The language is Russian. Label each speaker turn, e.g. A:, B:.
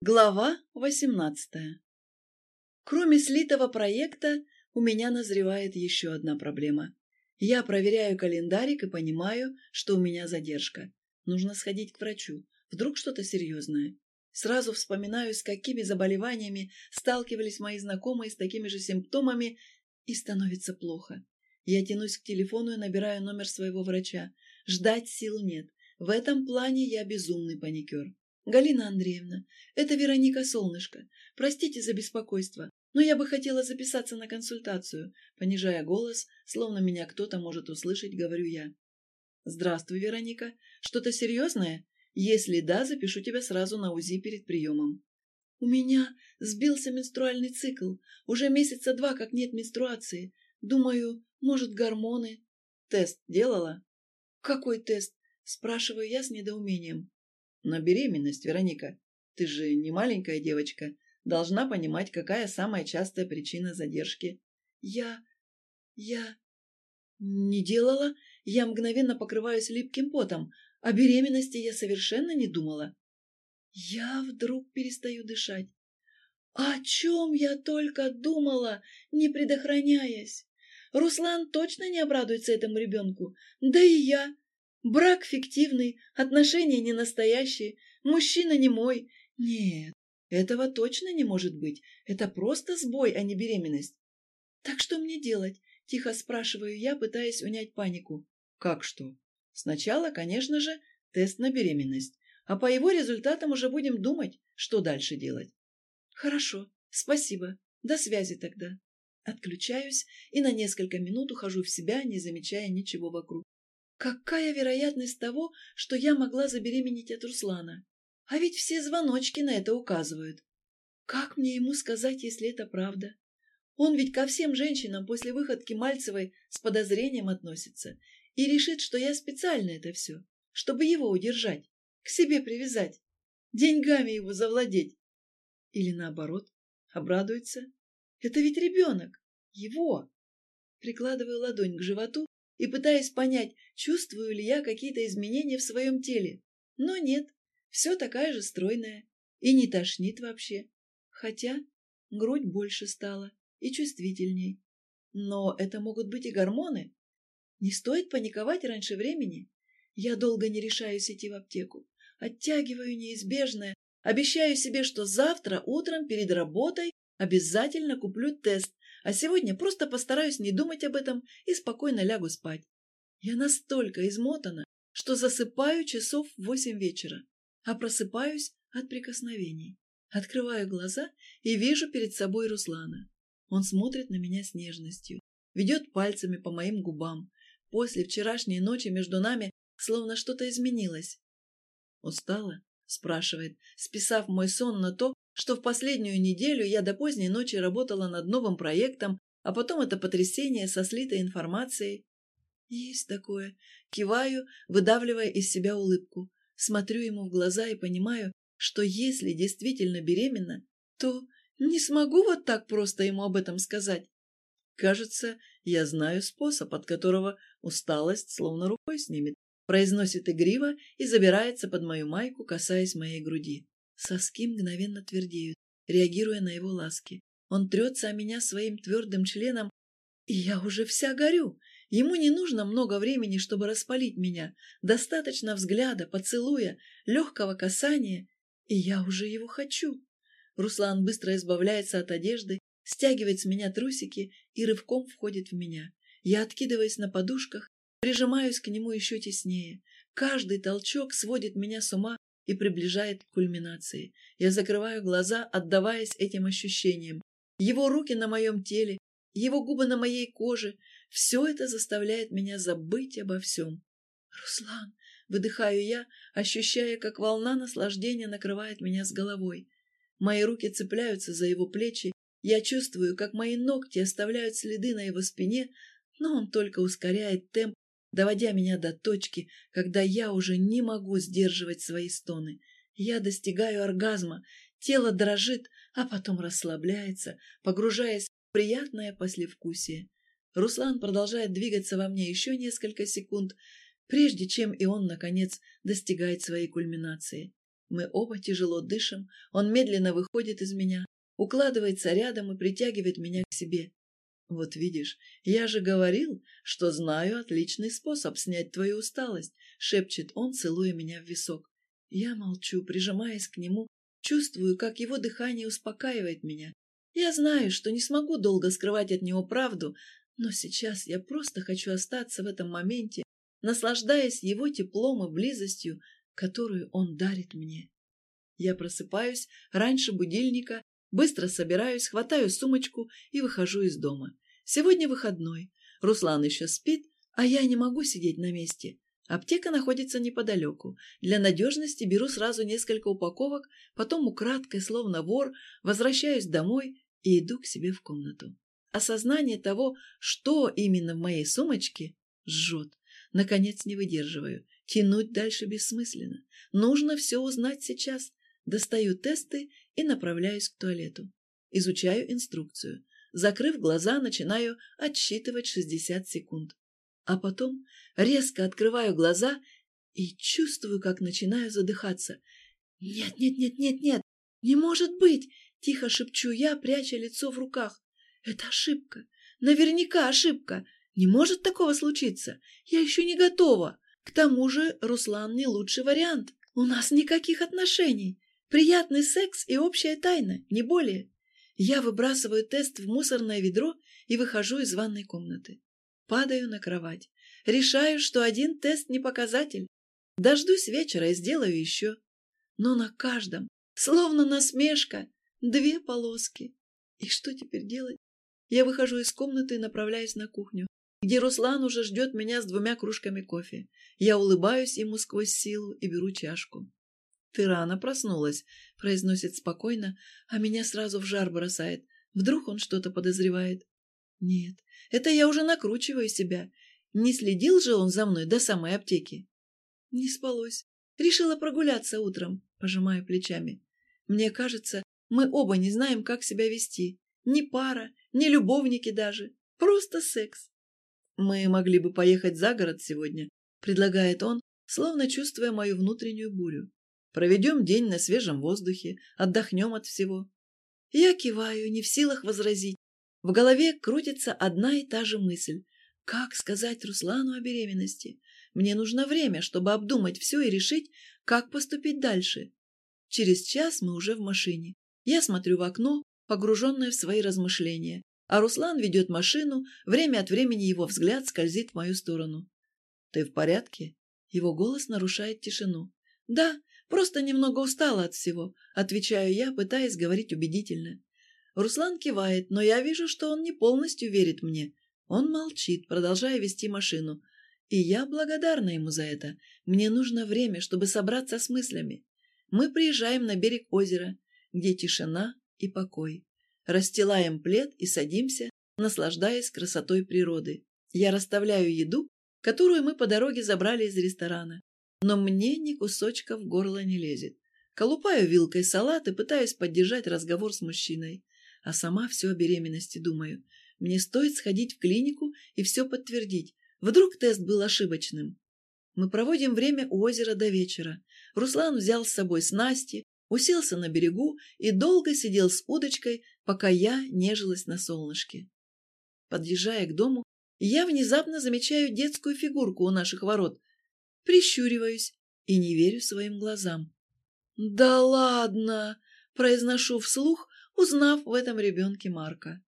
A: Глава 18. Кроме слитого проекта, у меня назревает еще одна проблема. Я проверяю календарик и понимаю, что у меня задержка. Нужно сходить к врачу. Вдруг что-то серьезное. Сразу вспоминаю, с какими заболеваниями сталкивались мои знакомые с такими же симптомами, и становится плохо. Я тянусь к телефону и набираю номер своего врача. Ждать сил нет. В этом плане я безумный паникер. «Галина Андреевна, это Вероника Солнышко. Простите за беспокойство, но я бы хотела записаться на консультацию», понижая голос, словно меня кто-то может услышать, говорю я. «Здравствуй, Вероника. Что-то серьезное? Если да, запишу тебя сразу на УЗИ перед приемом». «У меня сбился менструальный цикл. Уже месяца два, как нет менструации. Думаю, может, гормоны?» «Тест делала?» «Какой тест?» – спрашиваю я с недоумением. На беременность, Вероника. Ты же не маленькая девочка. Должна понимать, какая самая частая причина задержки. Я... я... не делала. Я мгновенно покрываюсь липким потом. О беременности я совершенно не думала. Я вдруг перестаю дышать. О чем я только думала, не предохраняясь? Руслан точно не обрадуется этому ребенку. Да и я. Брак фиктивный, отношения не настоящие, мужчина не мой. Нет, этого точно не может быть. Это просто сбой, а не беременность. Так что мне делать? Тихо спрашиваю я, пытаясь унять панику. Как что? Сначала, конечно же, тест на беременность, а по его результатам уже будем думать, что дальше делать. Хорошо, спасибо. До связи тогда. Отключаюсь и на несколько минут ухожу в себя, не замечая ничего вокруг. Какая вероятность того, что я могла забеременеть от Руслана? А ведь все звоночки на это указывают. Как мне ему сказать, если это правда? Он ведь ко всем женщинам после выходки Мальцевой с подозрением относится и решит, что я специально это все, чтобы его удержать, к себе привязать, деньгами его завладеть. Или наоборот, обрадуется. Это ведь ребенок, его. Прикладываю ладонь к животу и пытаясь понять, чувствую ли я какие-то изменения в своем теле. Но нет, все такая же стройная. И не тошнит вообще. Хотя грудь больше стала и чувствительней. Но это могут быть и гормоны. Не стоит паниковать раньше времени. Я долго не решаюсь идти в аптеку. Оттягиваю неизбежное. Обещаю себе, что завтра утром перед работой обязательно куплю тест а сегодня просто постараюсь не думать об этом и спокойно лягу спать. Я настолько измотана, что засыпаю часов в восемь вечера, а просыпаюсь от прикосновений. Открываю глаза и вижу перед собой Руслана. Он смотрит на меня с нежностью, ведет пальцами по моим губам. После вчерашней ночи между нами словно что-то изменилось. «Устала?» – спрашивает, списав мой сон на то, что в последнюю неделю я до поздней ночи работала над новым проектом, а потом это потрясение со слитой информацией. Есть такое. Киваю, выдавливая из себя улыбку. Смотрю ему в глаза и понимаю, что если действительно беременна, то не смогу вот так просто ему об этом сказать. Кажется, я знаю способ, от которого усталость словно рукой снимет. Произносит игриво и забирается под мою майку, касаясь моей груди. Соски мгновенно твердеют, реагируя на его ласки. Он трется о меня своим твердым членом, и я уже вся горю. Ему не нужно много времени, чтобы распалить меня. Достаточно взгляда, поцелуя, легкого касания, и я уже его хочу. Руслан быстро избавляется от одежды, стягивает с меня трусики и рывком входит в меня. Я откидываюсь на подушках, прижимаюсь к нему еще теснее. Каждый толчок сводит меня с ума, и приближает к кульминации. Я закрываю глаза, отдаваясь этим ощущениям. Его руки на моем теле, его губы на моей коже — все это заставляет меня забыть обо всем. «Руслан!» — выдыхаю я, ощущая, как волна наслаждения накрывает меня с головой. Мои руки цепляются за его плечи, я чувствую, как мои ногти оставляют следы на его спине, но он только ускоряет темп, доводя меня до точки, когда я уже не могу сдерживать свои стоны. Я достигаю оргазма, тело дрожит, а потом расслабляется, погружаясь в приятное послевкусие. Руслан продолжает двигаться во мне еще несколько секунд, прежде чем и он, наконец, достигает своей кульминации. Мы оба тяжело дышим, он медленно выходит из меня, укладывается рядом и притягивает меня к себе. «Вот видишь, я же говорил, что знаю отличный способ снять твою усталость», — шепчет он, целуя меня в висок. Я молчу, прижимаясь к нему, чувствую, как его дыхание успокаивает меня. Я знаю, что не смогу долго скрывать от него правду, но сейчас я просто хочу остаться в этом моменте, наслаждаясь его теплом и близостью, которую он дарит мне. Я просыпаюсь раньше будильника, быстро собираюсь, хватаю сумочку и выхожу из дома. Сегодня выходной. Руслан еще спит, а я не могу сидеть на месте. Аптека находится неподалеку. Для надежности беру сразу несколько упаковок, потом украдкой, словно вор, возвращаюсь домой и иду к себе в комнату. Осознание того, что именно в моей сумочке, жжет. Наконец не выдерживаю. Тянуть дальше бессмысленно. Нужно все узнать сейчас. Достаю тесты и направляюсь к туалету. Изучаю инструкцию. Закрыв глаза, начинаю отсчитывать 60 секунд. А потом резко открываю глаза и чувствую, как начинаю задыхаться. «Нет, нет, нет, нет, нет! Не может быть!» – тихо шепчу я, пряча лицо в руках. «Это ошибка! Наверняка ошибка! Не может такого случиться! Я еще не готова! К тому же Руслан не лучший вариант! У нас никаких отношений! Приятный секс и общая тайна, не более!» Я выбрасываю тест в мусорное ведро и выхожу из ванной комнаты. Падаю на кровать. Решаю, что один тест не показатель. Дождусь вечера и сделаю еще. Но на каждом, словно насмешка, две полоски. И что теперь делать? Я выхожу из комнаты и направляюсь на кухню, где Руслан уже ждет меня с двумя кружками кофе. Я улыбаюсь ему сквозь силу и беру чашку. «Ты рано проснулась», — произносит спокойно, а меня сразу в жар бросает. Вдруг он что-то подозревает? Нет, это я уже накручиваю себя. Не следил же он за мной до самой аптеки? Не спалось. Решила прогуляться утром, пожимаю плечами. Мне кажется, мы оба не знаем, как себя вести. Ни пара, ни любовники даже. Просто секс. Мы могли бы поехать за город сегодня, предлагает он, словно чувствуя мою внутреннюю бурю. Проведем день на свежем воздухе, отдохнем от всего. Я киваю, не в силах возразить. В голове крутится одна и та же мысль. Как сказать Руслану о беременности? Мне нужно время, чтобы обдумать все и решить, как поступить дальше. Через час мы уже в машине. Я смотрю в окно, погруженная в свои размышления, а Руслан ведет машину, время от времени его взгляд скользит в мою сторону. «Ты в порядке?» Его голос нарушает тишину. «Да, просто немного устала от всего», — отвечаю я, пытаясь говорить убедительно. Руслан кивает, но я вижу, что он не полностью верит мне. Он молчит, продолжая вести машину. И я благодарна ему за это. Мне нужно время, чтобы собраться с мыслями. Мы приезжаем на берег озера, где тишина и покой. Расстилаем плед и садимся, наслаждаясь красотой природы. Я расставляю еду, которую мы по дороге забрали из ресторана. Но мне ни кусочка в горло не лезет. Колупаю вилкой салат и пытаюсь поддержать разговор с мужчиной а сама все о беременности думаю. Мне стоит сходить в клинику и все подтвердить. Вдруг тест был ошибочным. Мы проводим время у озера до вечера. Руслан взял с собой снасти, уселся на берегу и долго сидел с удочкой, пока я нежилась на солнышке. Подъезжая к дому, я внезапно замечаю детскую фигурку у наших ворот. Прищуриваюсь и не верю своим глазам. «Да ладно!» – произношу вслух, узнав в этом ребенке Марка.